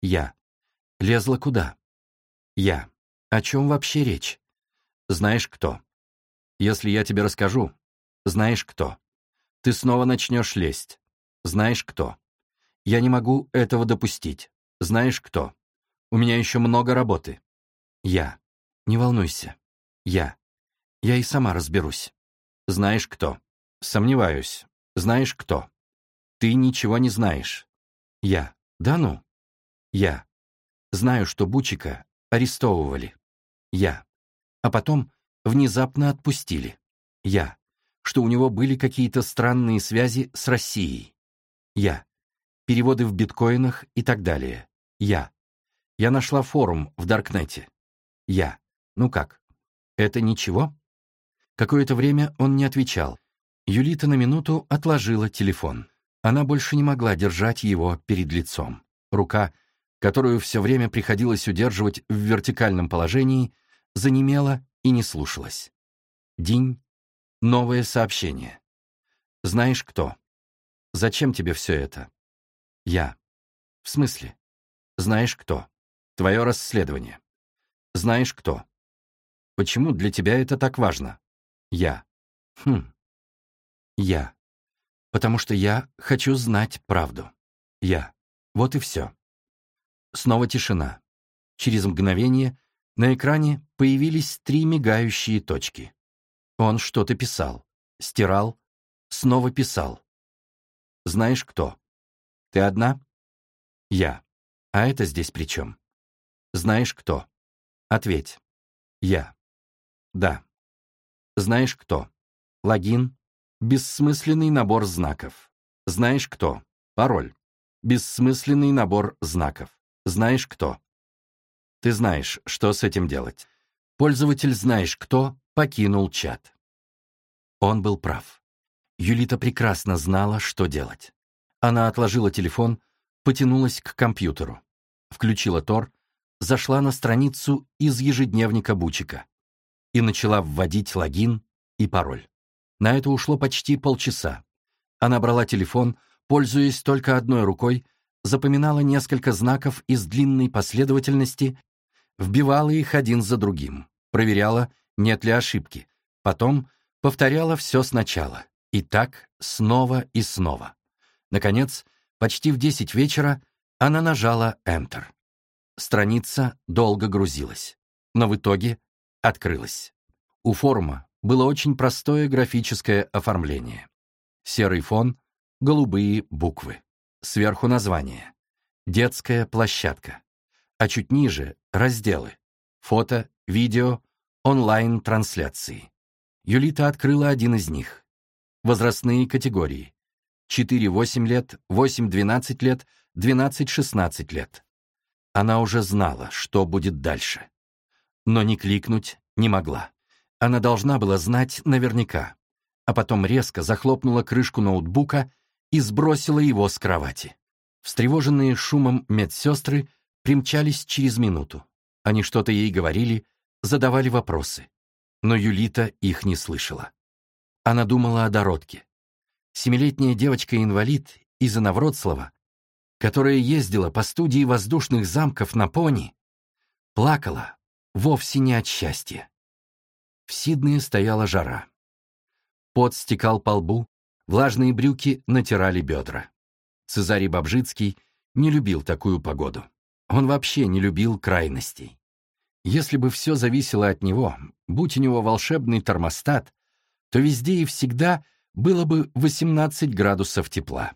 Я. Лезла куда? Я. О чем вообще речь? Знаешь кто? Если я тебе расскажу, знаешь кто? Ты снова начнешь лезть. Знаешь кто? Я не могу этого допустить. Знаешь кто? У меня еще много работы. Я. Не волнуйся. Я. Я и сама разберусь. Знаешь кто? Сомневаюсь. Знаешь кто? Ты ничего не знаешь. Я. Да ну? Я. Знаю, что Бучика арестовывали. Я. А потом внезапно отпустили. Я. Что у него были какие-то странные связи с Россией. Я. Переводы в биткоинах и так далее. Я. Я нашла форум в Даркнете. Я. Ну как? Это ничего? Какое-то время он не отвечал. Юлита на минуту отложила телефон. Она больше не могла держать его перед лицом. Рука, которую все время приходилось удерживать в вертикальном положении, занемела и не слушалась. День. Новое сообщение. Знаешь кто? Зачем тебе все это? Я. В смысле? Знаешь кто? Твое расследование. Знаешь кто? Почему для тебя это так важно? Я. Хм. Я. Потому что я хочу знать правду. Я. Вот и все. Снова тишина. Через мгновение на экране появились три мигающие точки. Он что-то писал, стирал, снова писал. Знаешь кто? Ты одна? Я. А это здесь при чем? Знаешь кто? Ответь. Я. Да. Знаешь кто? Логин. Бессмысленный набор знаков. Знаешь кто? Пароль. Бессмысленный набор знаков. Знаешь кто? Ты знаешь, что с этим делать. Пользователь «Знаешь кто» покинул чат. Он был прав. Юлита прекрасно знала, что делать. Она отложила телефон, потянулась к компьютеру, включила Тор, зашла на страницу из ежедневника Бучика и начала вводить логин и пароль. На это ушло почти полчаса. Она брала телефон, пользуясь только одной рукой, запоминала несколько знаков из длинной последовательности, вбивала их один за другим, проверяла, нет ли ошибки, потом повторяла все сначала, и так снова и снова. Наконец, почти в 10 вечера она нажала Enter. Страница долго грузилась, но в итоге открылась. У форума было очень простое графическое оформление. Серый фон, голубые буквы. Сверху название. Детская площадка. А чуть ниже — разделы. Фото, видео, онлайн-трансляции. Юлита открыла один из них. Возрастные категории. 4-8 лет, 8-12 лет, 12-16 лет. Она уже знала, что будет дальше. Но не кликнуть не могла. Она должна была знать наверняка. А потом резко захлопнула крышку ноутбука и сбросила его с кровати. Встревоженные шумом медсестры примчались через минуту. Они что-то ей говорили, задавали вопросы. Но Юлита их не слышала. Она думала о Дородке. Семилетняя девочка-инвалид из Инновроцлава, которая ездила по студии воздушных замков на пони, плакала вовсе не от счастья. В Сиднее стояла жара. Пот стекал по лбу, влажные брюки натирали бедра. Цезарий Бобжицкий не любил такую погоду. Он вообще не любил крайностей. Если бы все зависело от него, будь у него волшебный термостат, то везде и всегда было бы 18 градусов тепла.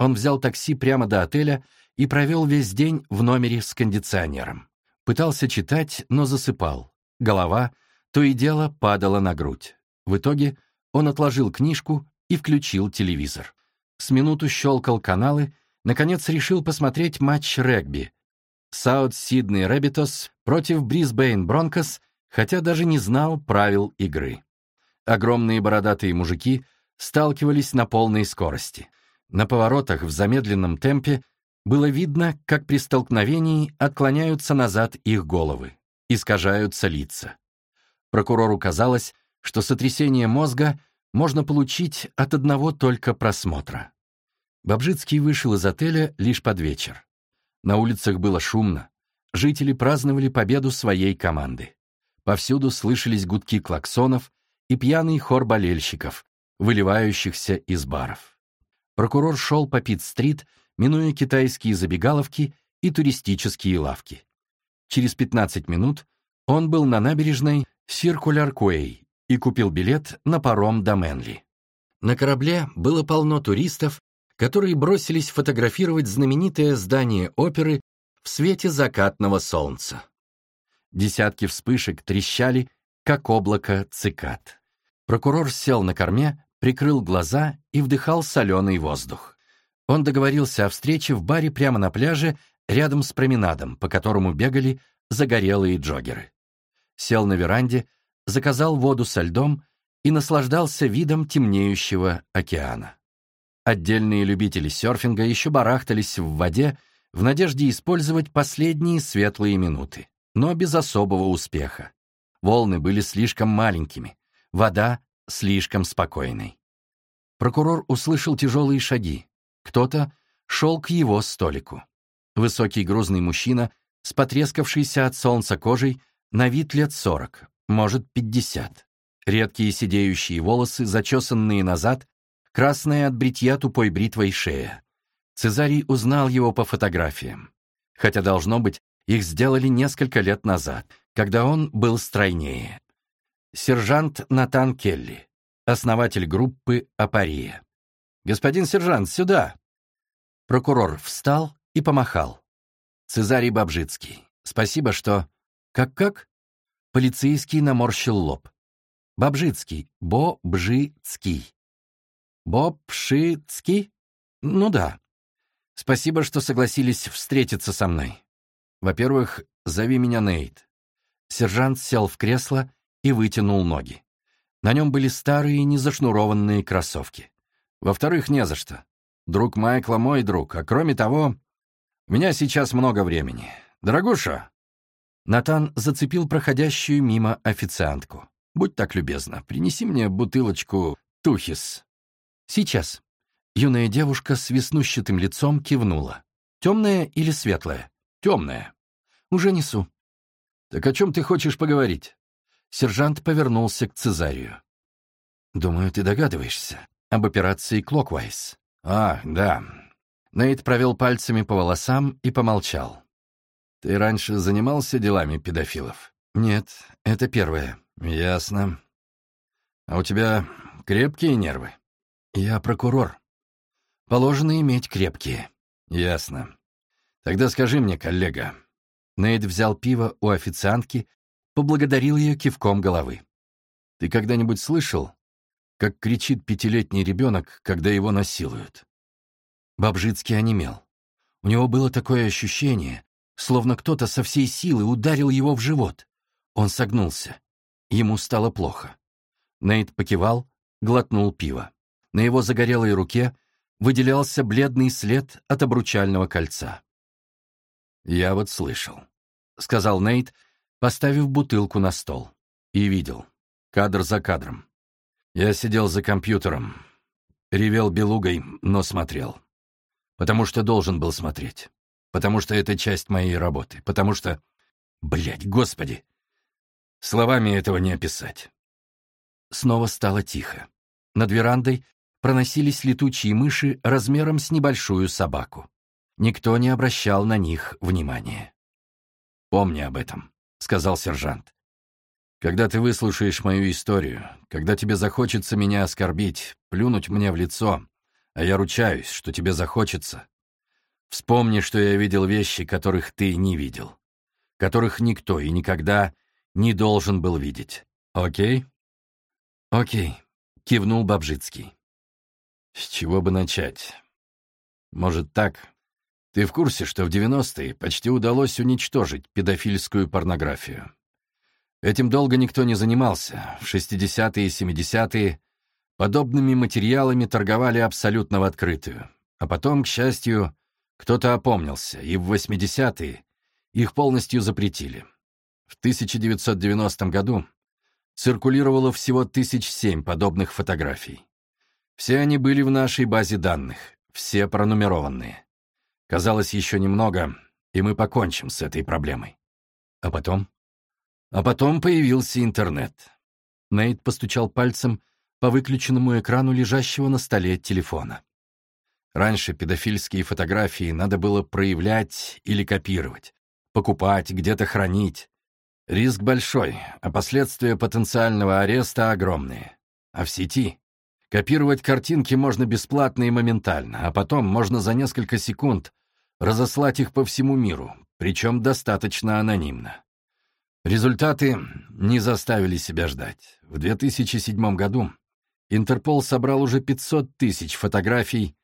Он взял такси прямо до отеля и провел весь день в номере с кондиционером. Пытался читать, но засыпал. Голова то и дело падала на грудь. В итоге он отложил книжку и включил телевизор. С минуту щелкал каналы, наконец решил посмотреть матч регби. Саут Сидней Рэббитос против Брисбейн Бронкос, хотя даже не знал правил игры. Огромные бородатые мужики сталкивались на полной скорости. На поворотах в замедленном темпе было видно, как при столкновении отклоняются назад их головы, искажаются лица. Прокурору казалось, что сотрясение мозга можно получить от одного только просмотра. Бобжицкий вышел из отеля лишь под вечер. На улицах было шумно. Жители праздновали победу своей команды. Повсюду слышались гудки клаксонов и пьяный хор болельщиков, выливающихся из баров. Прокурор шел по Пит-стрит, минуя китайские забегаловки и туристические лавки. Через 15 минут он был на набережной Сиркуляр-Куэй и купил билет на паром до Мэнли. На корабле было полно туристов, которые бросились фотографировать знаменитое здание оперы в свете закатного солнца. Десятки вспышек трещали, как облако цикад. Прокурор сел на корме, прикрыл глаза и вдыхал соленый воздух. Он договорился о встрече в баре прямо на пляже, рядом с променадом, по которому бегали загорелые джогеры. Сел на веранде, заказал воду со льдом и наслаждался видом темнеющего океана. Отдельные любители серфинга еще барахтались в воде в надежде использовать последние светлые минуты, но без особого успеха. Волны были слишком маленькими, вода слишком спокойной. Прокурор услышал тяжелые шаги. Кто-то шел к его столику. Высокий грузный мужчина с потрескавшейся от солнца кожей на вид лет сорок, может, пятьдесят. Редкие сидеющие волосы, зачесанные назад, красная от бритья тупой бритвой шея. Цезарий узнал его по фотографиям. Хотя, должно быть, их сделали несколько лет назад, когда он был стройнее. Сержант Натан Келли, основатель группы «Апария». «Господин сержант, сюда!» Прокурор встал и помахал. Цезарий Бабжицкий. Спасибо, что... Как-как? Полицейский наморщил лоб. Бабжицкий. Бо-бжицкий. Бо-пшицкий? Ну да. Спасибо, что согласились встретиться со мной. Во-первых, зови меня Нейт. Сержант сел в кресло и вытянул ноги. На нем были старые незашнурованные кроссовки. Во-вторых, не за что. Друг Майкла мой друг, а кроме того, у меня сейчас много времени. Дорогуша!» Натан зацепил проходящую мимо официантку. «Будь так любезна, принеси мне бутылочку Тухис». «Сейчас». Юная девушка с веснущатым лицом кивнула. «Темная или светлая?» «Темная». «Уже несу». «Так о чем ты хочешь поговорить?» Сержант повернулся к Цезарию. «Думаю, ты догадываешься об операции Клоквайз». «А, да». Нейт провел пальцами по волосам и помолчал. «Ты раньше занимался делами педофилов?» «Нет, это первое». «Ясно. А у тебя крепкие нервы?» «Я прокурор. Положено иметь крепкие». «Ясно. Тогда скажи мне, коллега». Нейт взял пиво у официантки, поблагодарил ее кивком головы. «Ты когда-нибудь слышал, как кричит пятилетний ребенок, когда его насилуют. Бабжицкий онемел. У него было такое ощущение, словно кто-то со всей силы ударил его в живот. Он согнулся. Ему стало плохо. Нейт покивал, глотнул пиво. На его загорелой руке выделялся бледный след от обручального кольца. «Я вот слышал», — сказал Нейт, поставив бутылку на стол. И видел. Кадр за кадром. Я сидел за компьютером, ревел белугой, но смотрел. Потому что должен был смотреть. Потому что это часть моей работы. Потому что... Блядь, господи! Словами этого не описать. Снова стало тихо. Над верандой проносились летучие мыши размером с небольшую собаку. Никто не обращал на них внимания. «Помни об этом», — сказал сержант. Когда ты выслушаешь мою историю, когда тебе захочется меня оскорбить, плюнуть мне в лицо, а я ручаюсь, что тебе захочется, вспомни, что я видел вещи, которых ты не видел, которых никто и никогда не должен был видеть. Окей? Окей, кивнул Бабжицкий. С чего бы начать? Может, так? Ты в курсе, что в 90-е почти удалось уничтожить педофильскую порнографию? Этим долго никто не занимался. В 60-е и 70-е подобными материалами торговали абсолютно в открытую. А потом, к счастью, кто-то опомнился, и в 80-е их полностью запретили. В 1990 году циркулировало всего тысяч семь подобных фотографий. Все они были в нашей базе данных, все пронумерованные. Казалось, еще немного, и мы покончим с этой проблемой. А потом а потом появился интернет. Нейт постучал пальцем по выключенному экрану лежащего на столе телефона. Раньше педофильские фотографии надо было проявлять или копировать, покупать, где-то хранить. Риск большой, а последствия потенциального ареста огромные. А в сети копировать картинки можно бесплатно и моментально, а потом можно за несколько секунд разослать их по всему миру, причем достаточно анонимно. Результаты не заставили себя ждать. В 2007 году Интерпол собрал уже 500 тысяч фотографий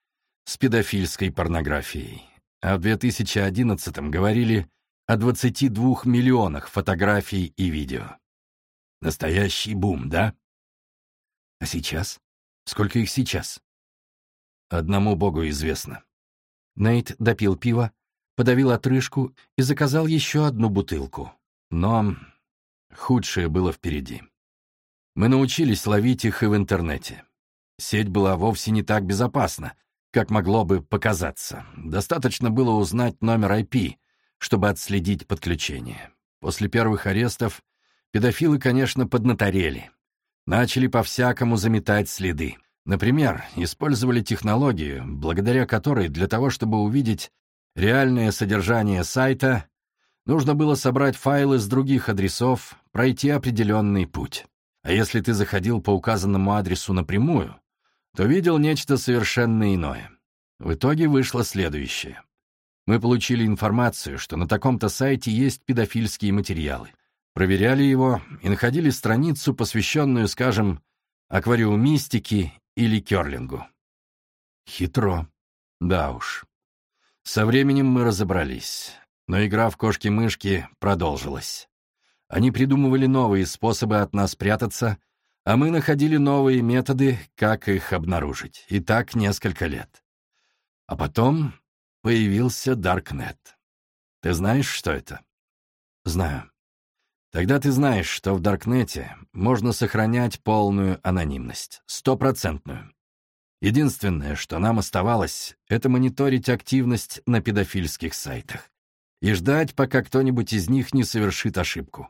с педофильской порнографией, а в 2011 говорили о 22 миллионах фотографий и видео. Настоящий бум, да? А сейчас? Сколько их сейчас? Одному богу известно. Нейт допил пиво, подавил отрыжку и заказал еще одну бутылку. Но худшее было впереди. Мы научились ловить их и в интернете. Сеть была вовсе не так безопасна, как могло бы показаться. Достаточно было узнать номер IP, чтобы отследить подключение. После первых арестов педофилы, конечно, поднаторели. Начали по-всякому заметать следы. Например, использовали технологию, благодаря которой для того, чтобы увидеть реальное содержание сайта, нужно было собрать файлы с других адресов, пройти определенный путь. А если ты заходил по указанному адресу напрямую, то видел нечто совершенно иное. В итоге вышло следующее. Мы получили информацию, что на таком-то сайте есть педофильские материалы. Проверяли его и находили страницу, посвященную, скажем, аквариумистике или керлингу. Хитро. Да уж. Со временем мы разобрались, но игра в кошки-мышки продолжилась. Они придумывали новые способы от нас прятаться, а мы находили новые методы, как их обнаружить. И так несколько лет. А потом появился Даркнет. Ты знаешь, что это? Знаю. Тогда ты знаешь, что в Даркнете можно сохранять полную анонимность, стопроцентную. Единственное, что нам оставалось, это мониторить активность на педофильских сайтах и ждать, пока кто-нибудь из них не совершит ошибку.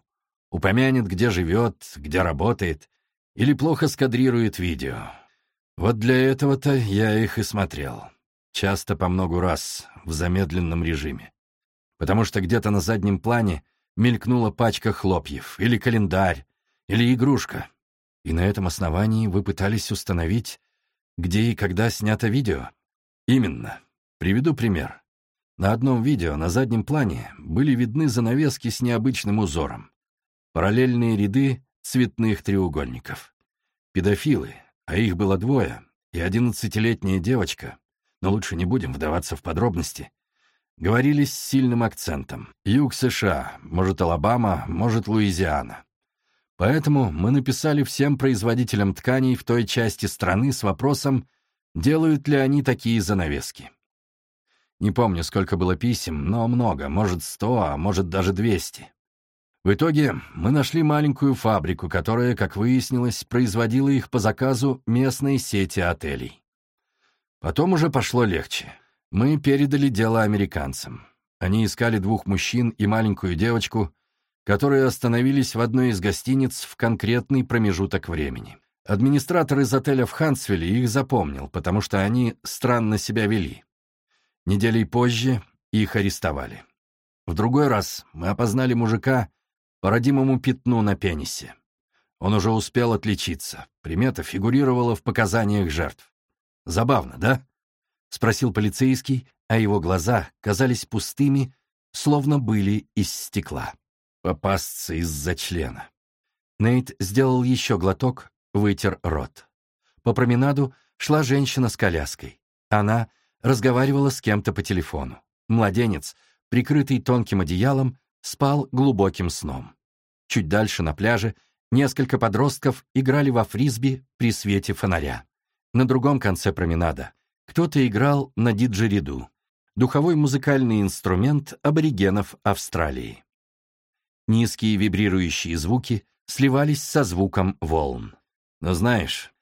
Упомянет, где живет, где работает, или плохо скадрирует видео. Вот для этого-то я их и смотрел. Часто по многу раз, в замедленном режиме. Потому что где-то на заднем плане мелькнула пачка хлопьев, или календарь, или игрушка. И на этом основании вы пытались установить, где и когда снято видео? Именно. Приведу пример. На одном видео на заднем плане были видны занавески с необычным узором. Параллельные ряды цветных треугольников. Педофилы, а их было двое, и одиннадцатилетняя девочка, но лучше не будем вдаваться в подробности, говорили с сильным акцентом. Юг США, может, Алабама, может, Луизиана. Поэтому мы написали всем производителям тканей в той части страны с вопросом, делают ли они такие занавески. Не помню, сколько было писем, но много, может, сто, а может, даже двести. В итоге мы нашли маленькую фабрику, которая, как выяснилось, производила их по заказу местной сети отелей. Потом уже пошло легче. Мы передали дело американцам. Они искали двух мужчин и маленькую девочку, которые остановились в одной из гостиниц в конкретный промежуток времени. Администратор из отеля в Хансвилле их запомнил, потому что они странно себя вели. Неделей позже их арестовали. В другой раз мы опознали мужика, по родимому пятну на пенисе. Он уже успел отличиться. Примета фигурировала в показаниях жертв. Забавно, да? Спросил полицейский, а его глаза казались пустыми, словно были из стекла. Попасться из-за члена. Нейт сделал еще глоток, вытер рот. По променаду шла женщина с коляской. Она разговаривала с кем-то по телефону. Младенец, прикрытый тонким одеялом, спал глубоким сном. Чуть дальше, на пляже, несколько подростков играли во фрисби при свете фонаря. На другом конце променада кто-то играл на диджериду, духовой музыкальный инструмент аборигенов Австралии. Низкие вибрирующие звуки сливались со звуком волн. Но знаешь,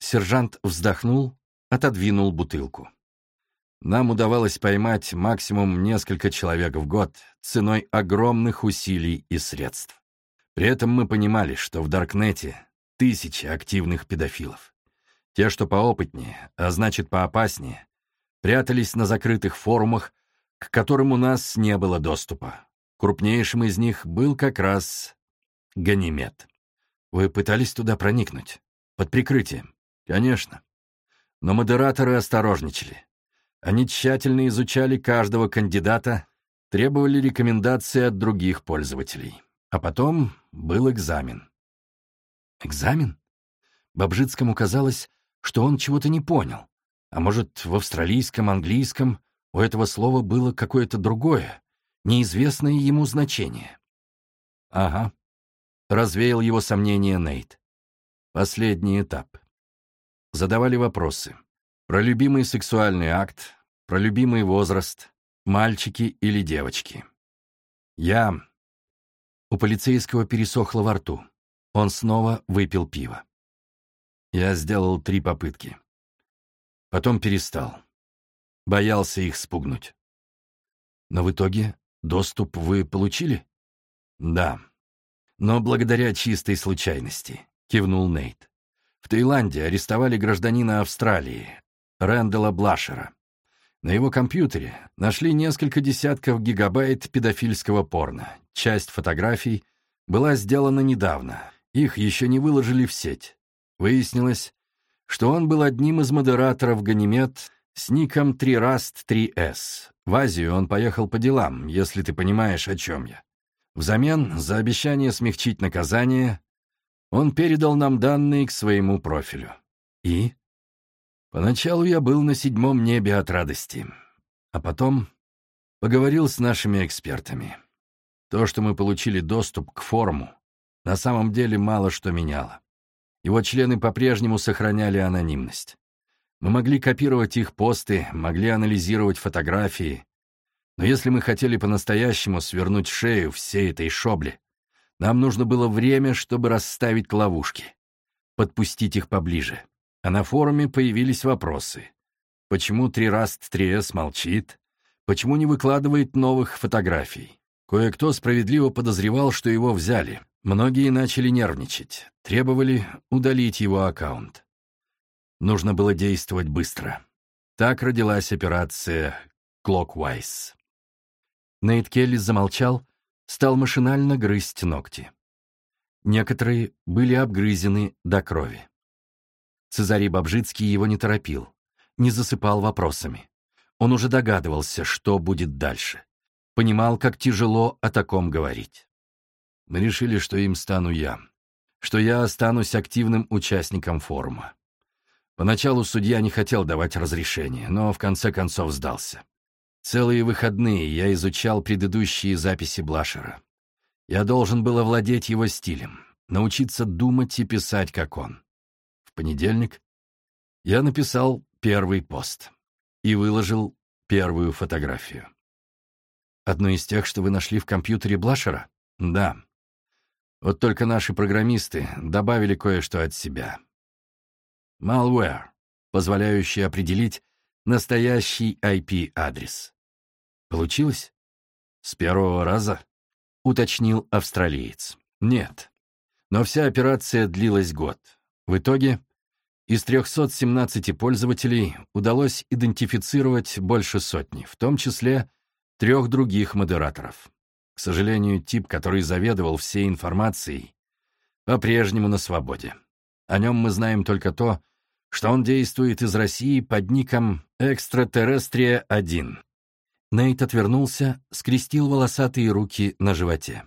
сержант вздохнул, отодвинул бутылку. Нам удавалось поймать максимум несколько человек в год ценой огромных усилий и средств. При этом мы понимали, что в Даркнете тысячи активных педофилов. Те, что поопытнее, а значит поопаснее, прятались на закрытых форумах, к которым у нас не было доступа. Крупнейшим из них был как раз Ганимед. Вы пытались туда проникнуть? Под прикрытием? Конечно. Но модераторы осторожничали. Они тщательно изучали каждого кандидата, требовали рекомендации от других пользователей. А потом был экзамен. Экзамен? Бобжицкому казалось, что он чего-то не понял. А может, в австралийском, английском у этого слова было какое-то другое, неизвестное ему значение. Ага. Развеял его сомнения Нейт. Последний этап. Задавали вопросы. Про любимый сексуальный акт, про любимый возраст, мальчики или девочки. Я у полицейского пересохло во рту. Он снова выпил пиво. Я сделал три попытки. Потом перестал. Боялся их спугнуть. Но в итоге доступ вы получили? Да. Но благодаря чистой случайности, кивнул Нейт. В Таиланде арестовали гражданина Австралии, Рэндала Блашера. На его компьютере нашли несколько десятков гигабайт педофильского порно. Часть фотографий была сделана недавно. Их еще не выложили в сеть. Выяснилось, что он был одним из модераторов «Ганимед» с ником 3Rust3S. В Азию он поехал по делам, если ты понимаешь, о чем я. Взамен за обещание смягчить наказание он передал нам данные к своему профилю. И? Поначалу я был на седьмом небе от радости, а потом поговорил с нашими экспертами. То, что мы получили доступ к форуму, на самом деле мало что меняло. Его члены по-прежнему сохраняли анонимность. Мы могли копировать их посты, могли анализировать фотографии. Но если мы хотели по-настоящему свернуть шею всей этой шобле, нам нужно было время, чтобы расставить ловушки, подпустить их поближе. А на форуме появились вопросы. Почему Трираст 3С молчит? Почему не выкладывает новых фотографий? Кое-кто справедливо подозревал, что его взяли. Многие начали нервничать, требовали удалить его аккаунт. Нужно было действовать быстро. Так родилась операция Clockwise. Нейт Келли замолчал, стал машинально грызть ногти. Некоторые были обгрызены до крови. Цезарий Бобжицкий его не торопил, не засыпал вопросами. Он уже догадывался, что будет дальше. Понимал, как тяжело о таком говорить. Мы решили, что им стану я, что я останусь активным участником форума. Поначалу судья не хотел давать разрешение, но в конце концов сдался. Целые выходные я изучал предыдущие записи Блашера. Я должен был овладеть его стилем, научиться думать и писать, как он понедельник я написал первый пост и выложил первую фотографию. Одну из тех, что вы нашли в компьютере Блашера? Да. Вот только наши программисты добавили кое-что от себя. Malware, позволяющий определить настоящий IP-адрес. Получилось? С первого раза? Уточнил австралиец. Нет. Но вся операция длилась год. В итоге из 317 пользователей удалось идентифицировать больше сотни, в том числе трех других модераторов. К сожалению, тип, который заведовал всей информацией, по-прежнему на свободе. О нем мы знаем только то, что он действует из России под ником «Экстратерестрия-1». Нейт отвернулся, скрестил волосатые руки на животе.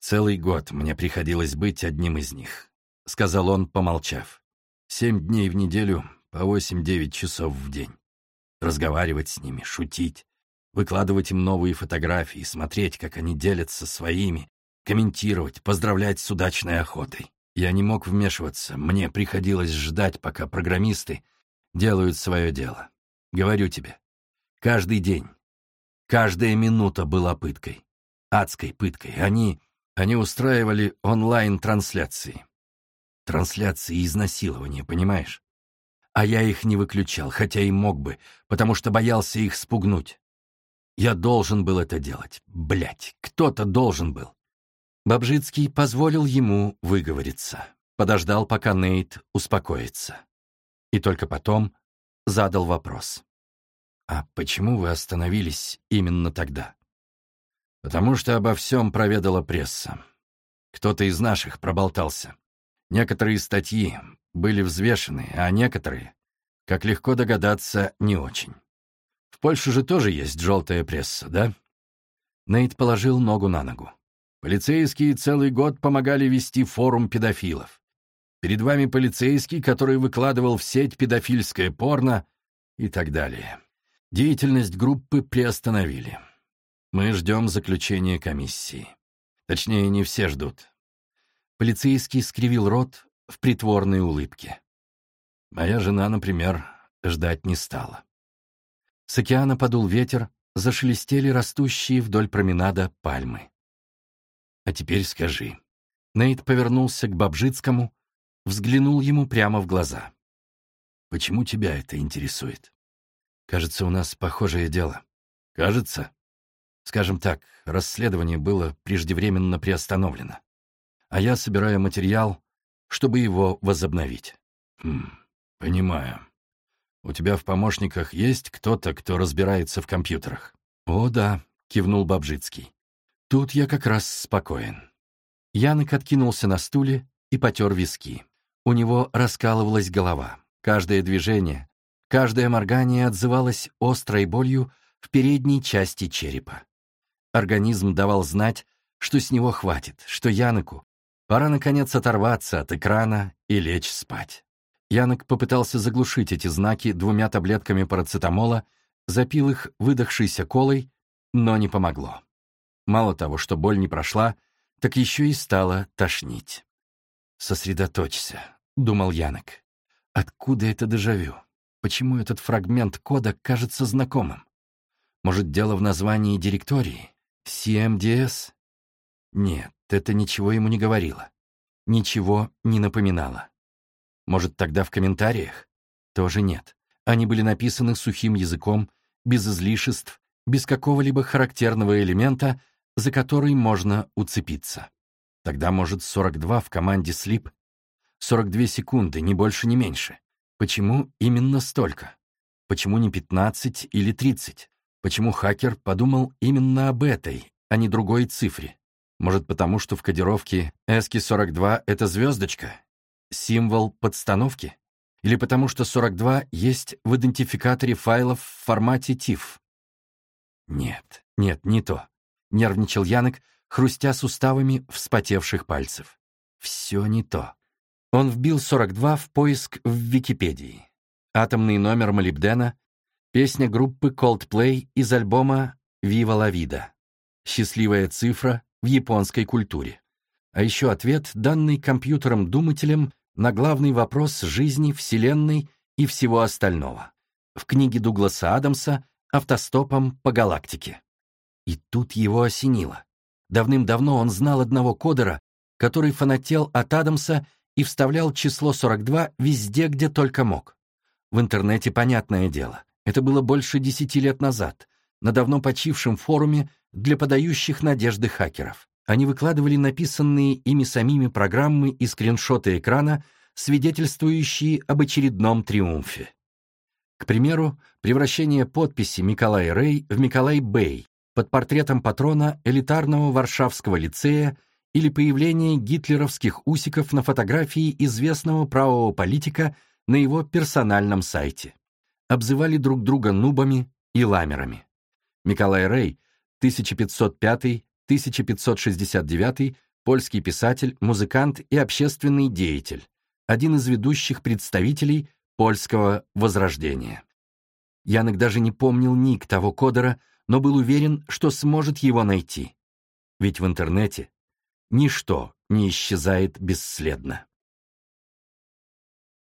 «Целый год мне приходилось быть одним из них», — сказал он, помолчав. Семь дней в неделю по восемь-девять часов в день. Разговаривать с ними, шутить, выкладывать им новые фотографии, смотреть, как они делятся своими, комментировать, поздравлять с удачной охотой. Я не мог вмешиваться, мне приходилось ждать, пока программисты делают свое дело. Говорю тебе, каждый день, каждая минута была пыткой, адской пыткой. Они, они устраивали онлайн-трансляции. Трансляции изнасилования, понимаешь? А я их не выключал, хотя и мог бы, потому что боялся их спугнуть. Я должен был это делать. Блять, кто-то должен был. Бобжицкий позволил ему выговориться. Подождал, пока Нейт успокоится. И только потом задал вопрос. «А почему вы остановились именно тогда?» «Потому что обо всем проведала пресса. Кто-то из наших проболтался. Некоторые статьи были взвешены, а некоторые, как легко догадаться, не очень. Польше же тоже есть желтая пресса, да? Нейт положил ногу на ногу. Полицейские целый год помогали вести форум педофилов. Перед вами полицейский, который выкладывал в сеть педофильское порно и так далее. Деятельность группы приостановили. Мы ждем заключения комиссии. Точнее, не все ждут. Полицейский скривил рот в притворной улыбке. Моя жена, например, ждать не стала. С океана подул ветер, зашелестели растущие вдоль променада пальмы. «А теперь скажи». Нейт повернулся к Бабжицкому, взглянул ему прямо в глаза. «Почему тебя это интересует? Кажется, у нас похожее дело. Кажется? Скажем так, расследование было преждевременно приостановлено. А я собираю материал, чтобы его возобновить. Хм, понимаю. У тебя в помощниках есть кто-то, кто разбирается в компьютерах? О, да, кивнул Бабжицкий. Тут я как раз спокоен. Янок откинулся на стуле и потер виски. У него раскалывалась голова. Каждое движение, каждое моргание отзывалось острой болью в передней части черепа. Организм давал знать, что с него хватит, что Яноку пора наконец оторваться от экрана и лечь спать. Янок попытался заглушить эти знаки двумя таблетками парацетамола, запил их выдохшейся колой, но не помогло. Мало того, что боль не прошла, так еще и стало тошнить. «Сосредоточься», — думал Янок. «Откуда это дежавю? Почему этот фрагмент кода кажется знакомым? Может, дело в названии директории? CMDS?» Нет, это ничего ему не говорило. Ничего не напоминало. Может, тогда в комментариях? Тоже нет. Они были написаны сухим языком, без излишеств, без какого-либо характерного элемента, за который можно уцепиться. Тогда, может, 42 в команде слип? 42 секунды, ни больше, ни меньше. Почему именно столько? Почему не 15 или 30? Почему хакер подумал именно об этой, а не другой цифре? Может, потому что в кодировке ESCI-42 — это звездочка? Символ подстановки? Или потому что 42 есть в идентификаторе файлов в формате TIFF? Нет, нет, не то. Нервничал Янок, хрустя суставами вспотевших пальцев. Все не то. Он вбил 42 в поиск в Википедии. Атомный номер молибдена, песня группы Coldplay из альбома «Viva la Vida». Счастливая цифра в японской культуре. А еще ответ, данный компьютером-думателем на главный вопрос жизни, Вселенной и всего остального. В книге Дугласа Адамса «Автостопом по галактике». И тут его осенило. Давным-давно он знал одного кодера, который фанател от Адамса и вставлял число 42 везде, где только мог. В интернете понятное дело. Это было больше десяти лет назад, на давно почившем форуме для подающих надежды хакеров. Они выкладывали написанные ими самими программы и скриншоты экрана, свидетельствующие об очередном триумфе. К примеру, превращение подписи Миколай Рэй в Миколай Бэй под портретом патрона элитарного Варшавского лицея или появление гитлеровских усиков на фотографии известного правого политика на его персональном сайте. Обзывали друг друга нубами и ламерами. Николай Рей, 1505-1569, польский писатель, музыкант и общественный деятель, один из ведущих представителей польского возрождения. Янок даже не помнил ник того кодера, но был уверен, что сможет его найти. Ведь в интернете ничто не исчезает бесследно.